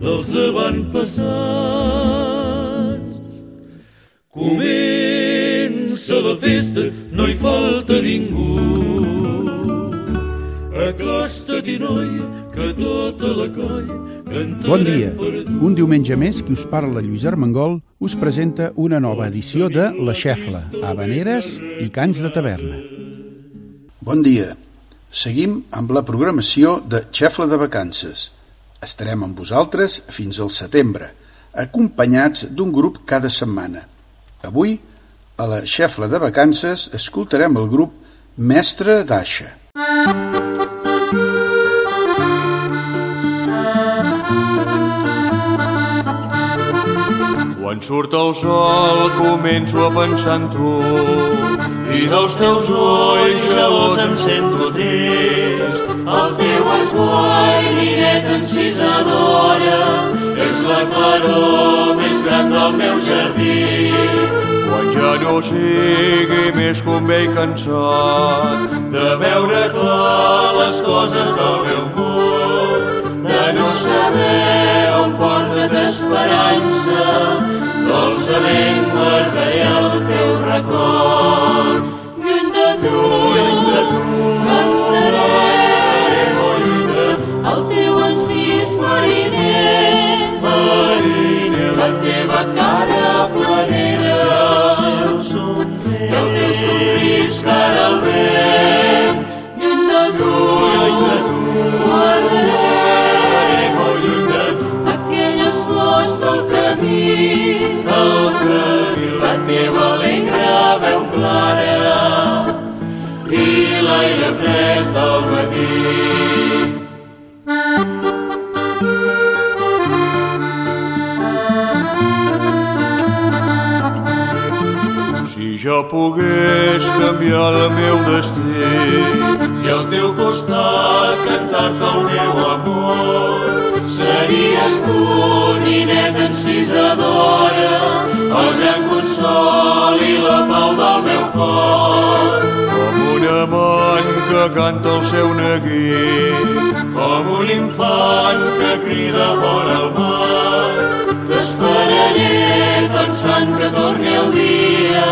dels avantpassats. Comença la festa, no hi falta ningú. Acosta-t'hi, noia, que tota la colla cantarem Bon dia. Un diumenge més, qui us parla Lluís Armengol us presenta una nova edició de La Xefla, Habaneres i Cants de Taverna. Bon dia. Seguim amb la programació de Xefla de Vacances. Estarem amb vosaltres fins al setembre, acompanyats d'un grup cada setmana. Avui, a la Xefla de Vacances, escoltarem el grup Mestre d'Aixa. Quan surt el sol començo a pensar en tu i dels teus ulls gelós em sento trist. El teu nineta encisadora, és la claror més gran del meu jardí. Quan ja no sigui més un vell cansat de veure clar les coses del meu món, De no saber on porta d'esperança, dolçament guardaré el teu record. El teu somrís cara al vent. Lluny de tu, lluny de tu, aquelles flors del camí, del camí, la teva alegre veu clara i l'aire fresc del matí. Jo pogués canviar el meu destí I al teu costat cantar-te el meu amor. Series tu, nineta encisadora, el gran consol i la pau del meu cor. com un amant canta el seu neguit Com un infant que crida vora el mar. T'esperaré pensant que torni el dia,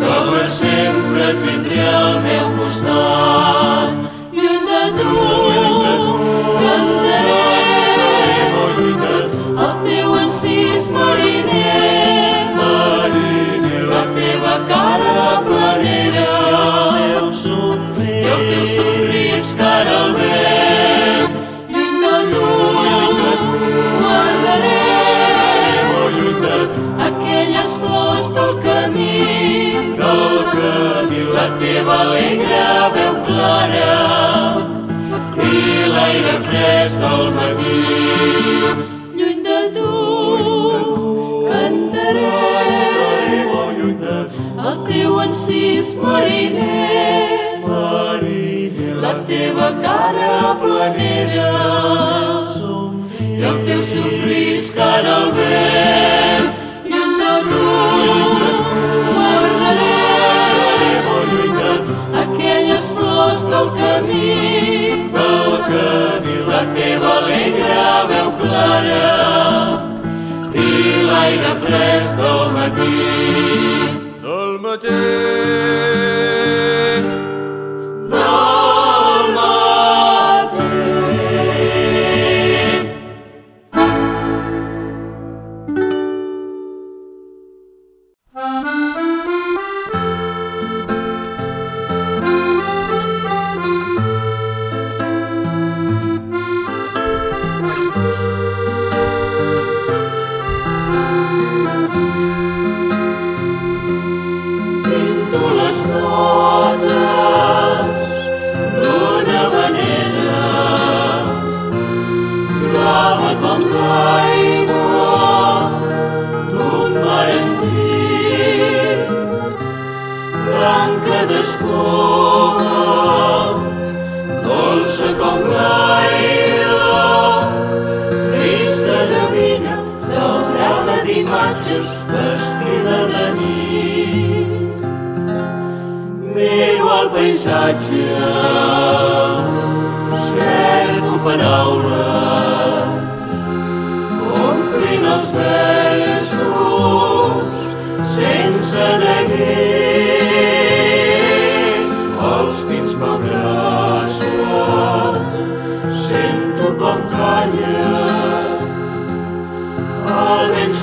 que per sempre tindré al meu costat. Somrís cara al vent. Lluny de tu, guardaré aquelles flors del camí, del camí, la teva alegre veu clara i l'aire fresc del matí. Lluny de tu, el teu encís mariner, la teva cara planera i el teu somrís cara al vent. Tu, del camí, del camí, la teva alegre veu clara i l'aire fresc del matí. del matí.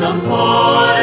some boy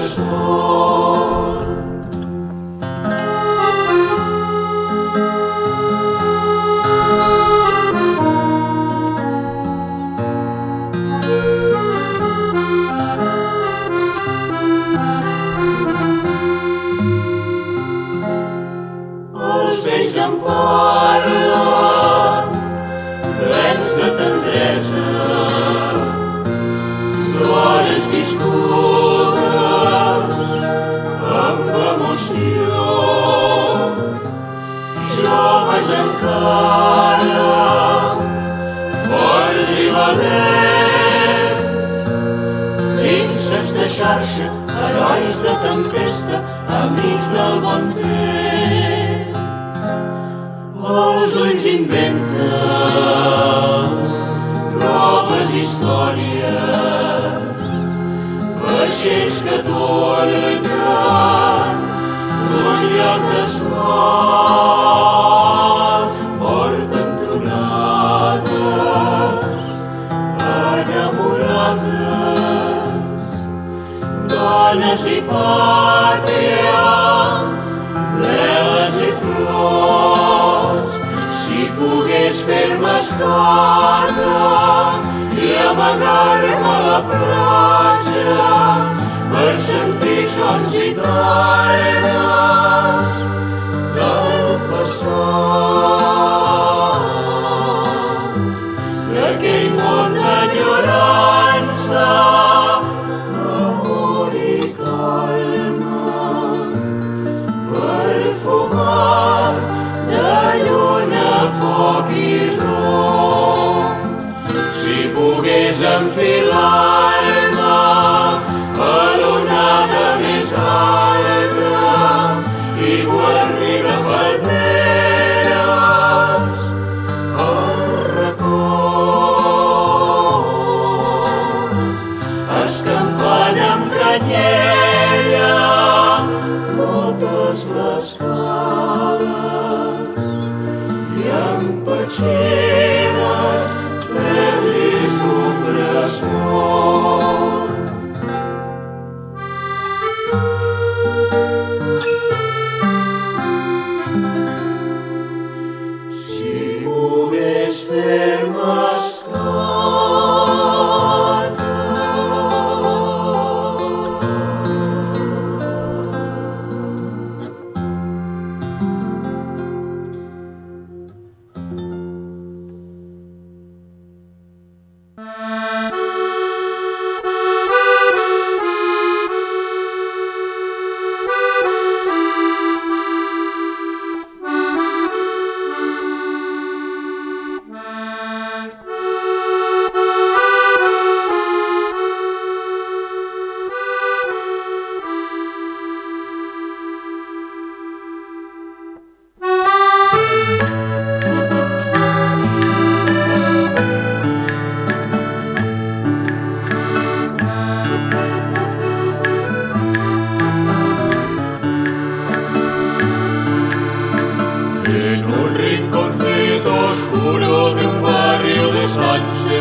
说。marxa, herois de tempesta, amics del bon temps. Els ulls inventen noves històries, vaixells que tornen d'un lloc de sol. și patria, lele și flors, și pugues fer mascada i amagar-me a la platja per sentir sons i tardes del passat.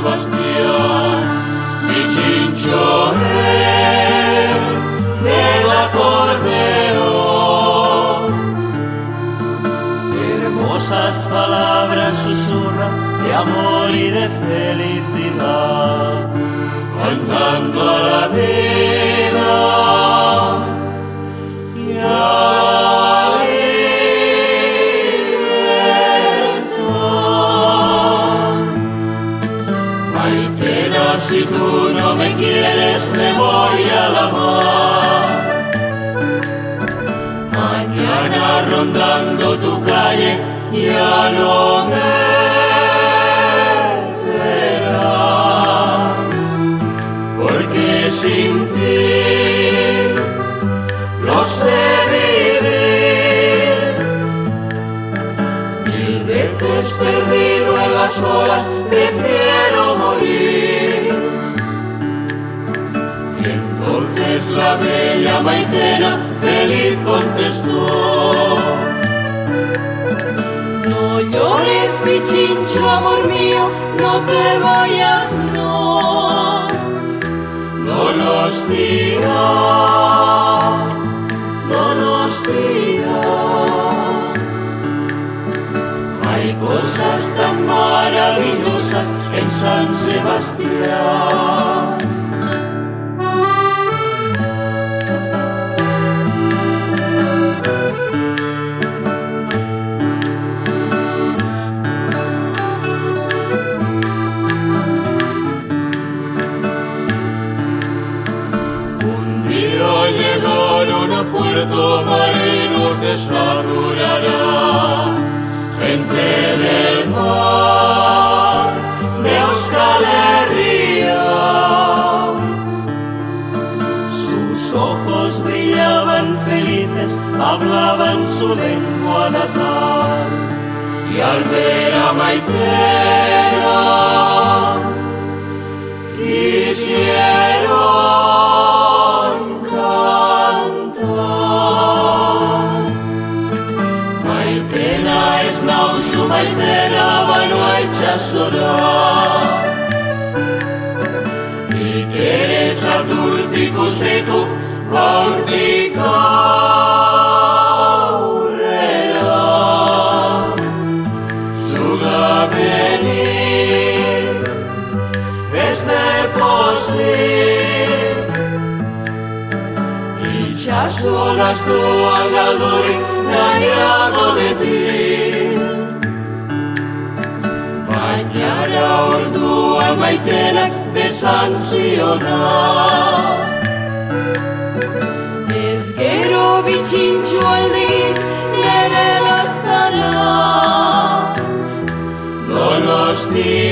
Sebastián y del acordeón. Hermosas palabras susurra de amor y de felicidad, cantando a la vida. Y a calle ya no me verás, porque sin ti no sé vivir. Mil veces perdido en las olas prefiero morir. Y entonces la bella maitena feliz contestó llores mi chincho amor mío, no te vayas, no, no nos dirá, no nos dirá. Hay cosas tan maravillosas en San Sebastián. me.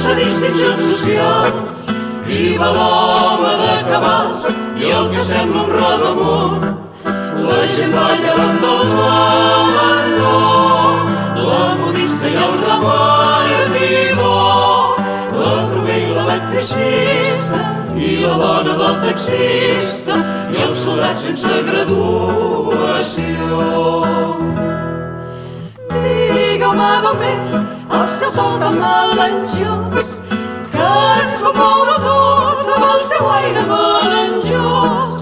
Sense distincions socials. Viva l'home de cabals i el que sembla un rodamunt. La gent balla amb dels l'abandó, la modista i el repartidor, la droguer i l'electricista i la dona del taxista i el soldat sense graduació. Digueu-me d'on ve el seu to de melanjós que ens comou a tots amb el seu aire melanjós.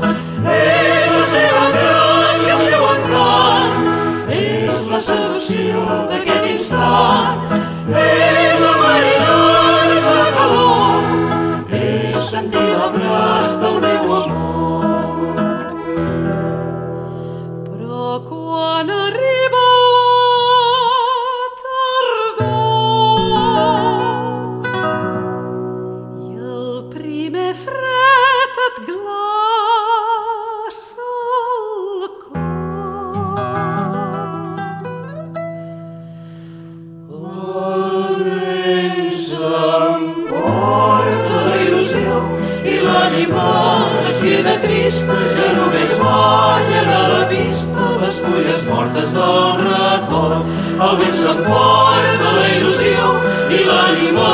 És la seva gràcia, el seu encant, és la seducció d'aquest instant, trista, ja només ballen a la pista les fulles mortes del record. El vent s'emporta la il·lusió i l'ànima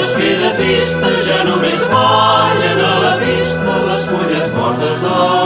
es queda trista, ja només ballen a la pista les fulles mortes del record.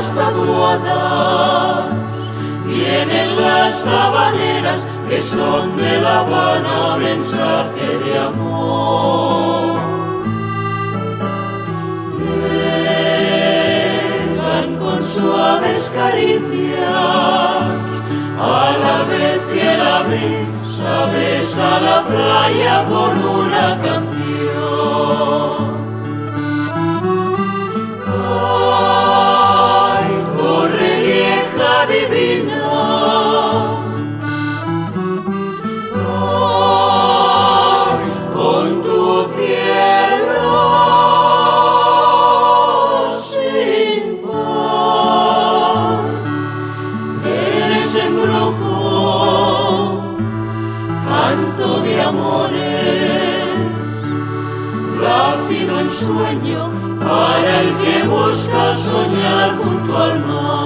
Olas tatuadas vienen las habaneras que son de La Habana mensaje de amor. Llegan con suaves caricias a la vez que la brisa besa la playa con una canción. Divina. Con tu cielo sin par. Eres embrujo, canto de amores plácido ensueño para el que busca soñar junto al mar.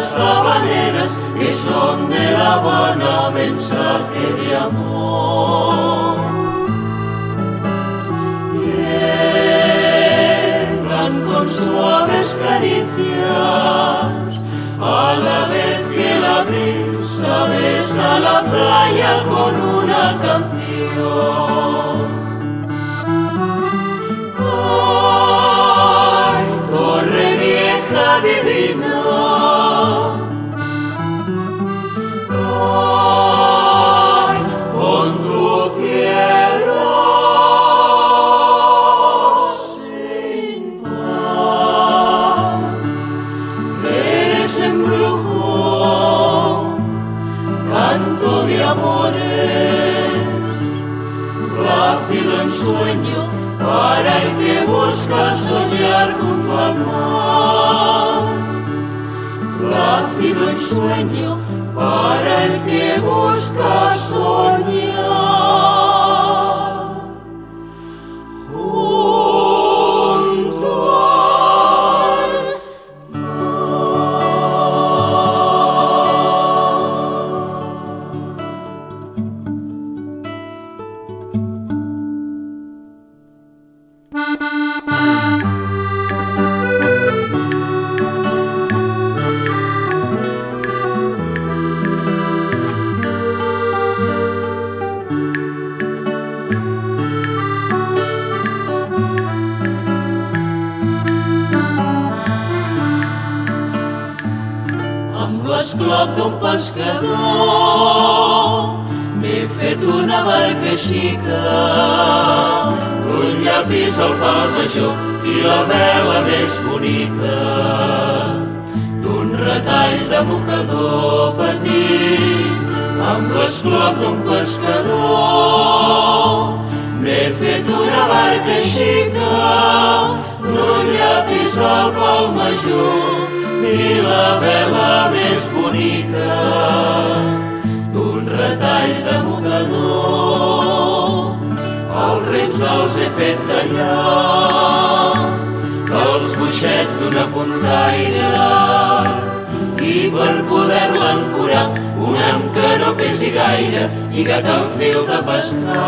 Las habaneras que son de La Habana mensaje de amor. Llegan con suaves caricias a la vez que la brisa besa la playa con una canción. Ay, torre vieja divina, para el que busca soñar con tu amor. Lácido ensueño para el que busca soñar. L'esclop d'un pescador. M'he fet una barca xica un llapis al pal major i la vela més bonica. D'un retall de mocador petit amb l'esclop d'un pescador. M'he fet una barca xica d'un llapis al pal major i la vela més bonica d'un retall de mocador. Els rems els he fet tallar, els buixets d'una puntaire i per poder-la ancorar un amb que no pesi gaire i gat en fil de passar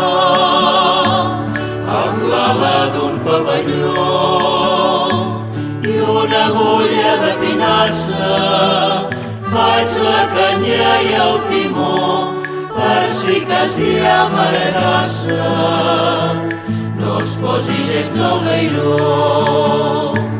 amb l'ala d'un papalló una agulla de pinassa. Faig la canya i el timó per si cas hi ha maregassa no es posi gens al gairó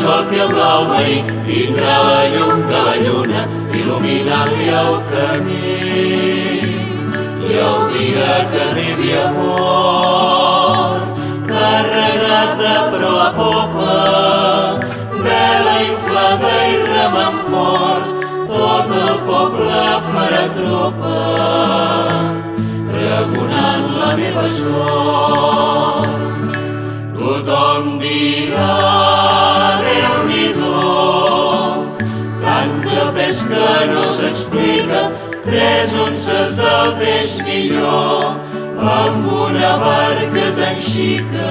quan solqui el blau marí tindrà la llum de la lluna il·luminant-li el camí. I el dia que arribi a mort, carregat de pro a popa, vela inflada i remant fort, tot el poble farà tropa, pregonant la meva sort. Tothom dirà, pesca no s'explica, tres onces del peix millor, amb una barca tan xica.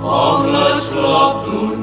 Com l'esclop d'un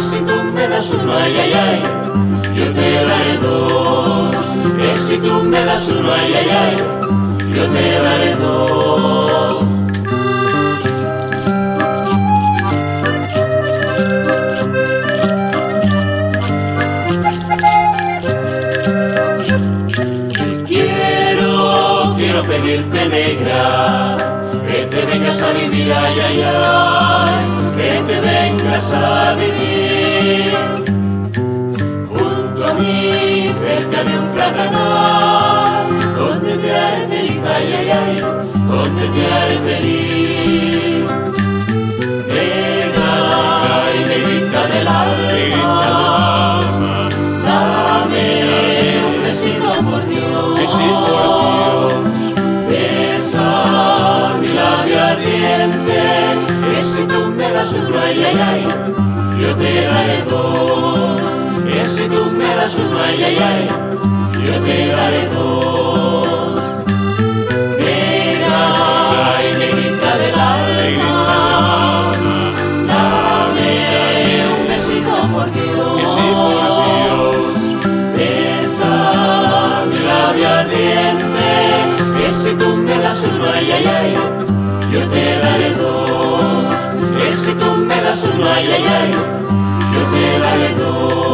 si tú me das uno, ay, ay, ay, yo te daré dos. Si tú me das uno, ay, ay, ay, yo te daré dos. Quiero, quiero pedirte negra, que te vengas a vivir, ay, ay, ay, te vengas a vivir junto a mí, cerca de un platanal, donde te haré feliz, ay, ay, ay, donde te haré feliz. Negra y negrita del alma, dame un besito por Dios. Si tú me das uno, ay, ay, ay, yo te daré dos. Si tú me das uno, ay, ay, ay, yo te daré dos. Negra y negrita del alma, dame un besito por Dios. Besa mi labio ardiente, que si tú me das uno, ay, ay, ay, yo te daré dos. Que si tú me das uno, ay, ay, ay, yo te daré dos.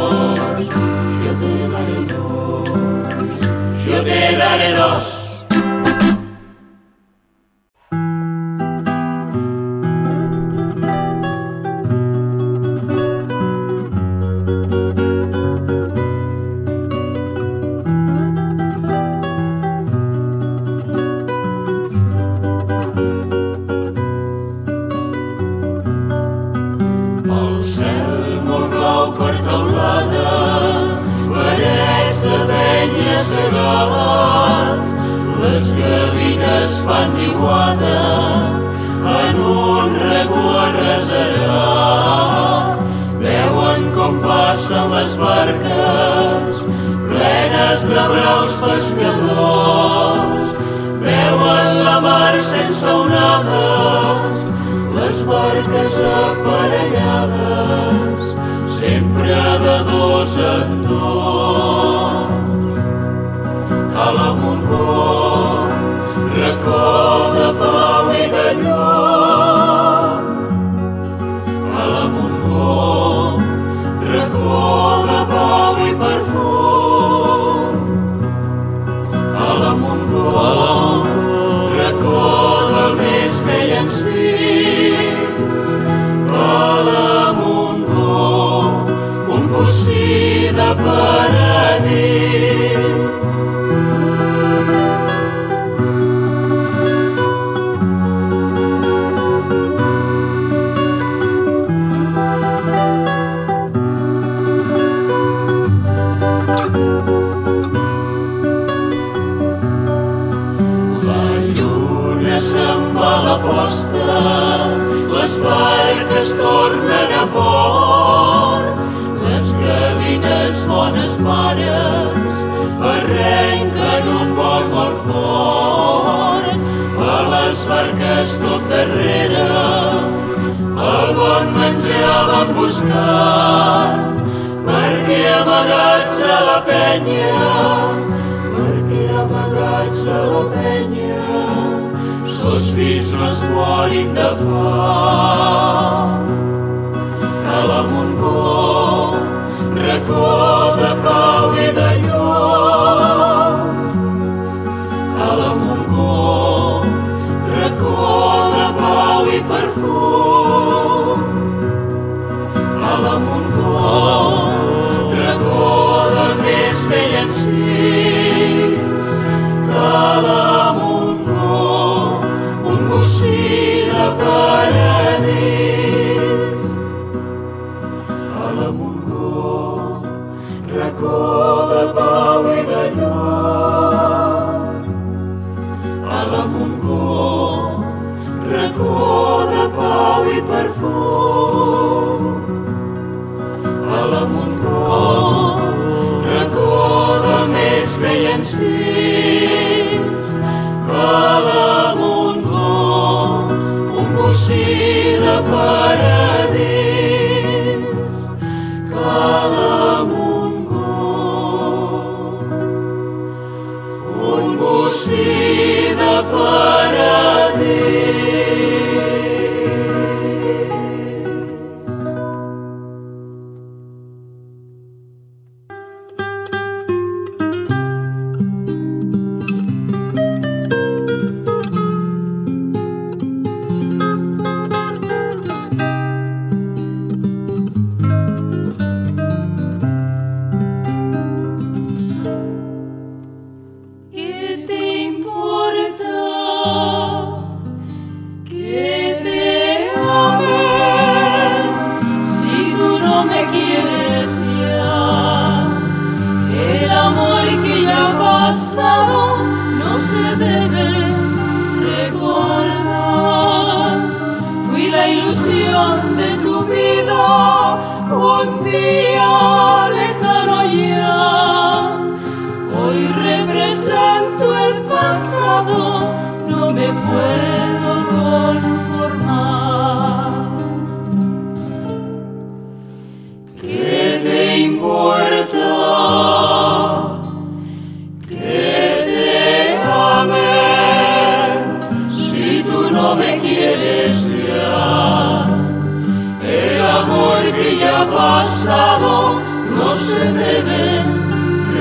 No se debe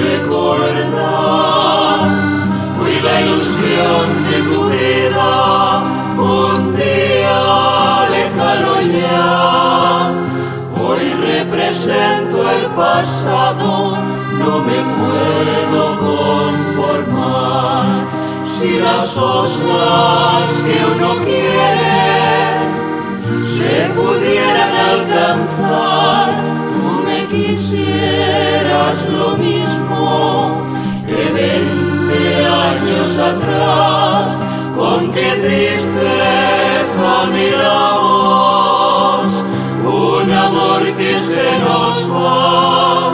recordar. Fui la ilusión de tu vida un día lejano ya. Hoy represento el pasado, no me puedo conformar. Si las cosas que uno quiere se pudieran alcanzar, me quisieras lo mismo que veinte años atrás, con qué tristeza miramos un amor que se nos va,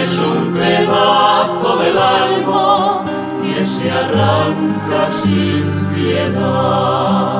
es un pedazo del alma que se arranca sin piedad.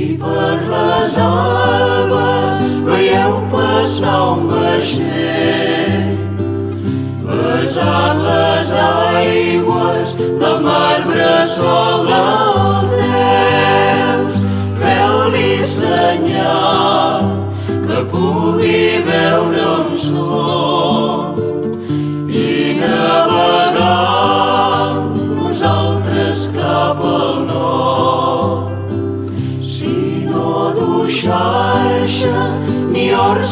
Per les albes veieu passar un vaixell besant les aigües del marbre bressol dels déus. Feu-li senyal que pugui veure'm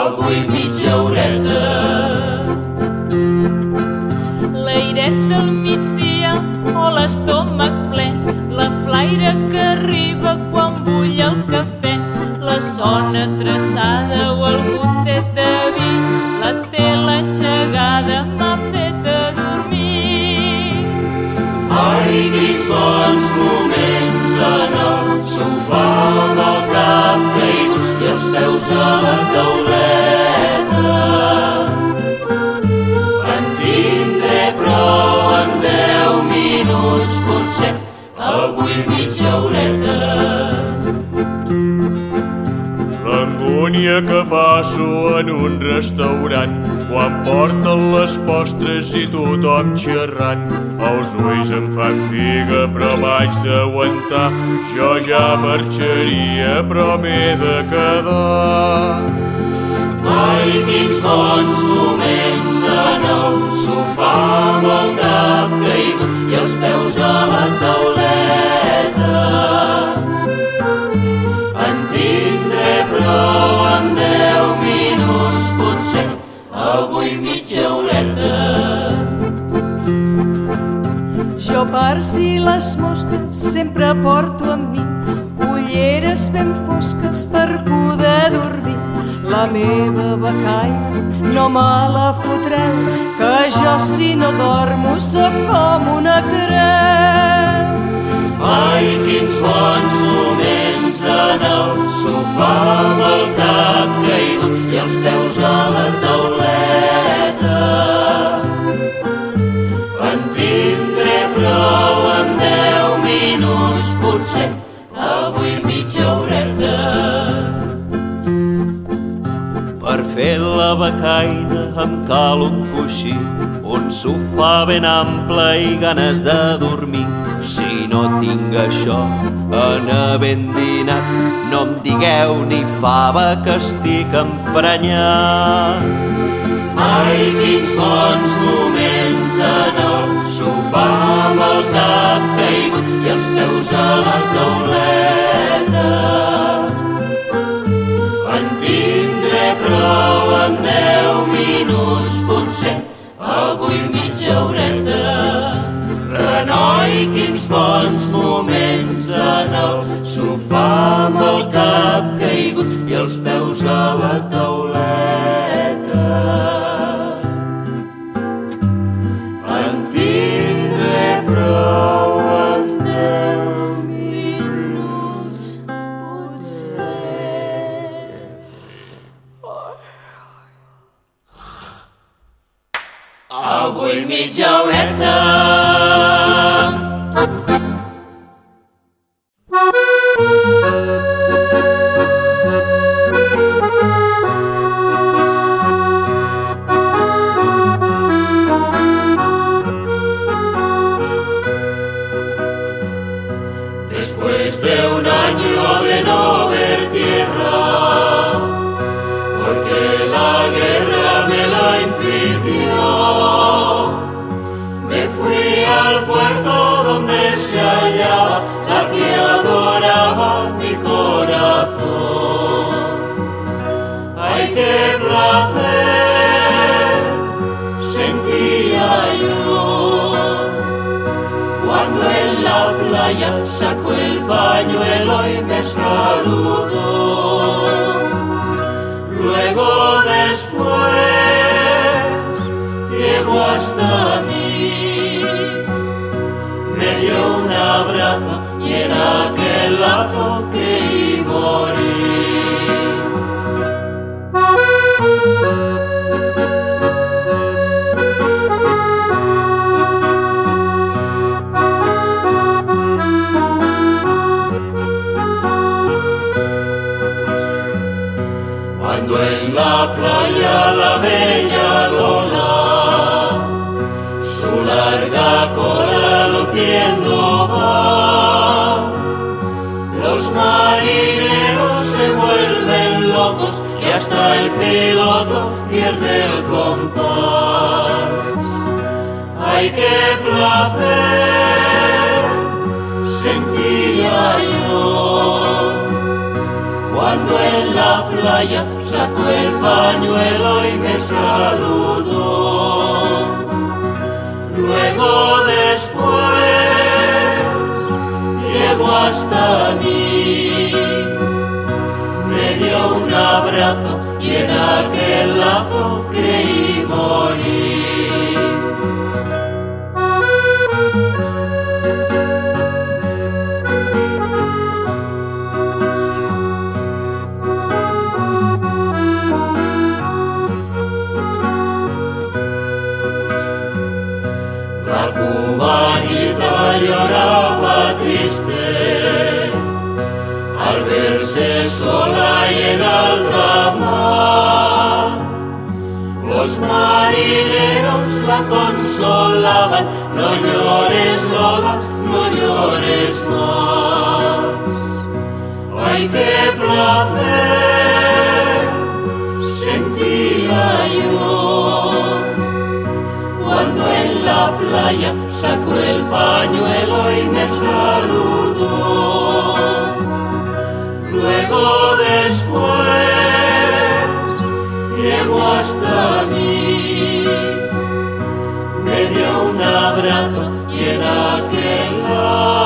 avui mitja horeta. L'airet del migdia o l'estómac ple, la flaire que arriba quan bull el cafè, la sona traçada avui mitja horeta. L'angúnia que passo en un restaurant quan porten les postres i tothom xerrant. Els ulls em fan figa però m'haig d'aguantar. Jo ja marxaria però m'he de quedar. Ai, quins bons moments en el sofà amb el cap caigut i els peus a la tauleta. Prou en deu minuts, potser avui mitja horeta. Jo per si les mosques sempre porto amb mi ulleres ben fosques per poder dormir. La meva becaina no me la fotreu, que jo si no dormo sóc com una creu. Ai, quins bons en el sofà amb el cap caigut i els peus a la tauleta. En tindré prou en deu minuts, potser avui mitja horeta. Per fer la becaina em cal un coixí, un sofà ben ample i ganes de dormir. Si no tinc això, en havent dinat, no em digueu ni fava que estic emprenyat. Ai, quins bons moments en el sofà amb el cap caigut i els peus a la tauleta. En tindré prou en deu minuts, potser avui mitja horeta. Renoi, quins bons moments en el sofà amb el cap caigut i els peus a la tauleta. En tindré prou en deu minuts, potser. Avui mitja horeta. Pierde el compás. ¡Ay, qué placer sentía yo! cuando en la playa sacó el pañuelo y me saludó. Luego después llegó hasta mí, me dio un abrazo y en lazo creí morir. La cubanita lloraba triste al verse sola y en alta. Los marineros la consolaban, no llores Lola, no llores más. ¡Ay, qué placer sentía yo! cuando en la playa sacó el pañuelo y me saludó. Luego después hasta mí, me dio un abrazo y en aquel lazo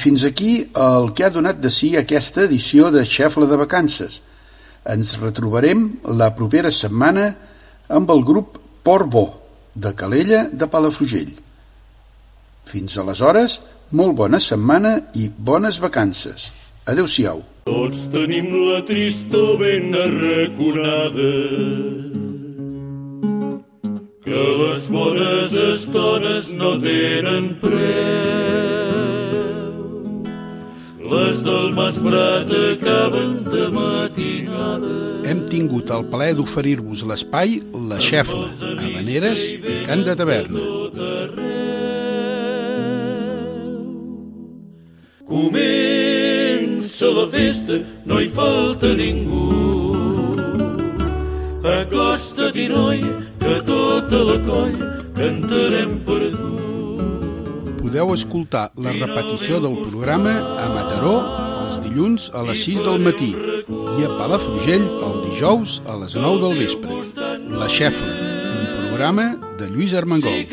fins aquí el que ha donat de si aquesta edició de Xefla de Vacances. Ens retrobarem la propera setmana amb el grup Port Bo, de Calella de Palafrugell. Fins aleshores, molt bona setmana i bones vacances. Adéu-siau. Tots tenim la tristor ben arraconada que les bones estones no tenen preu. Les del Mas Prat acaben de matinada. Hem tingut el plaer d'oferir-vos l'espai La Xefla, Habaneres i Cant de Taverna. Comença la festa, no hi falta ningú. Acosta-t'hi, noia, que tota la colla cantarem per tu. Podeu escoltar la repetició del programa a Mataró els dilluns a les 6 del matí i a Palafrugell el dijous a les 9 del vespre. La Xefla, un programa de Lluís Armengol.